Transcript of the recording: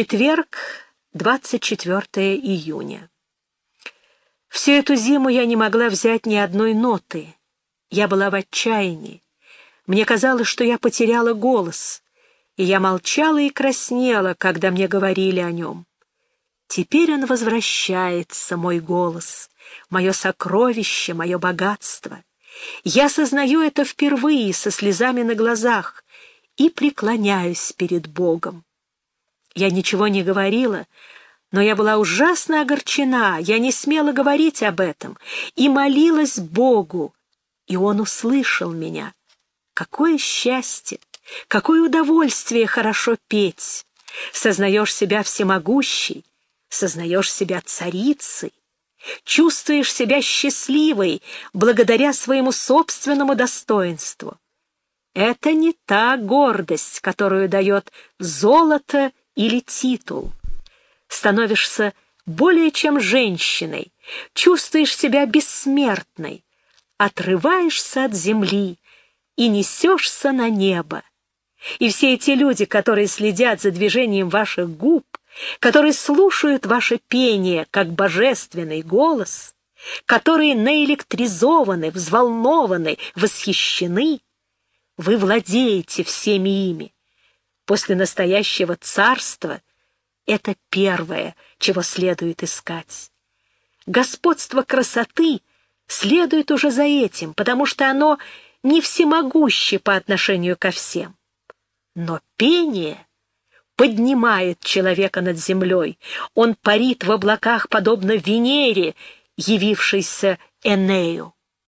Четверг, 24 июня. Всю эту зиму я не могла взять ни одной ноты. Я была в отчаянии. Мне казалось, что я потеряла голос, и я молчала и краснела, когда мне говорили о нем. Теперь он возвращается, мой голос, мое сокровище, мое богатство. Я сознаю это впервые со слезами на глазах и преклоняюсь перед Богом. Я ничего не говорила, но я была ужасно огорчена, я не смела говорить об этом и молилась Богу, и Он услышал меня. Какое счастье, какое удовольствие хорошо петь! Сознаешь себя всемогущей, сознаешь себя царицей, чувствуешь себя счастливой благодаря своему собственному достоинству. Это не та гордость, которую дает золото или титул. Становишься более чем женщиной, чувствуешь себя бессмертной, отрываешься от земли и несешься на небо. И все эти люди, которые следят за движением ваших губ, которые слушают ваше пение как божественный голос, которые наэлектризованы, взволнованы, восхищены, вы владеете всеми ими, после настоящего царства это первое, чего следует искать. Господство красоты следует уже за этим, потому что оно не всемогуще по отношению ко всем. Но пение поднимает человека над землей, он парит в облаках, подобно Венере, явившейся Энею.